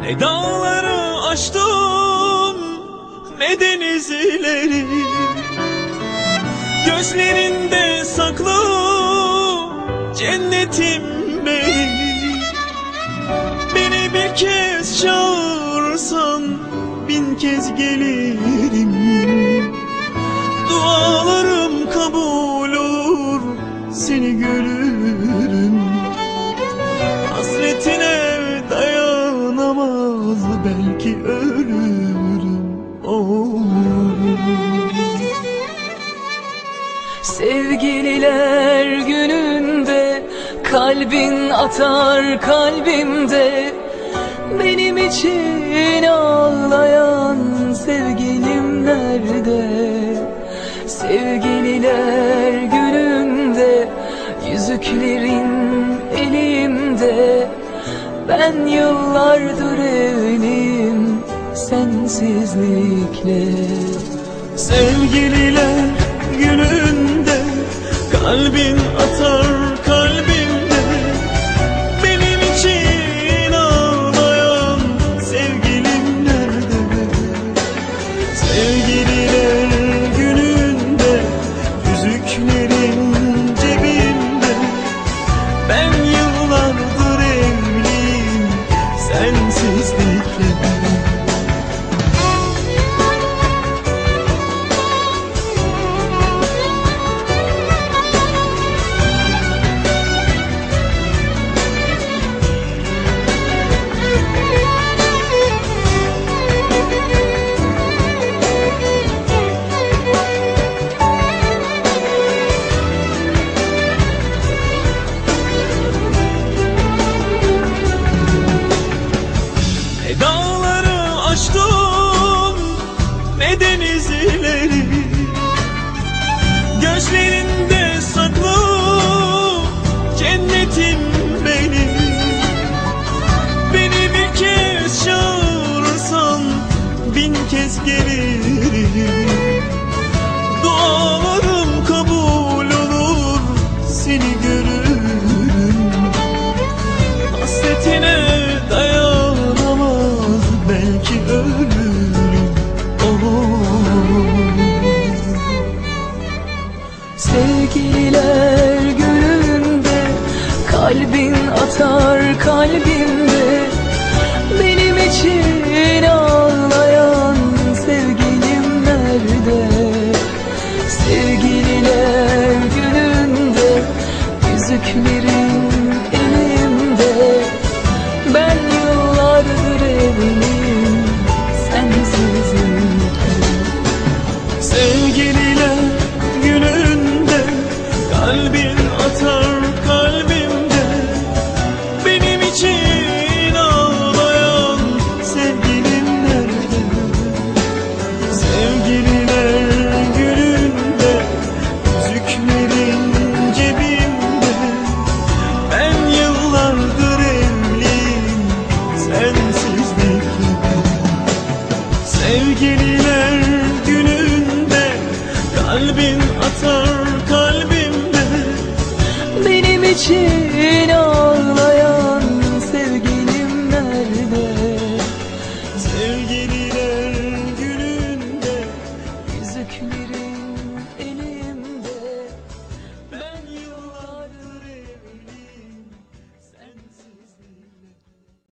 Ne dağları aştım ne denizleri. Gözlerinde saklı cennetim benim Beni bir kez çağırsan bin kez gelirim belki ölürüm oh. Sevgililer gününde kalbin atar kalbimde Benim için ağlayan sevgilim nerede? Sevgililer gününde yüzüklerin Ben yıllardır evliyim sensizlikle. Sevgililer gününde kalbin atar cennetim benim. Beni bir kez çağırsan bin kez gelirim. Dualarım kabul olur seni görürüm. Hasretine dayanamaz belki ölürüm. Oh. Gününde kalbin atar kalbimde kalbin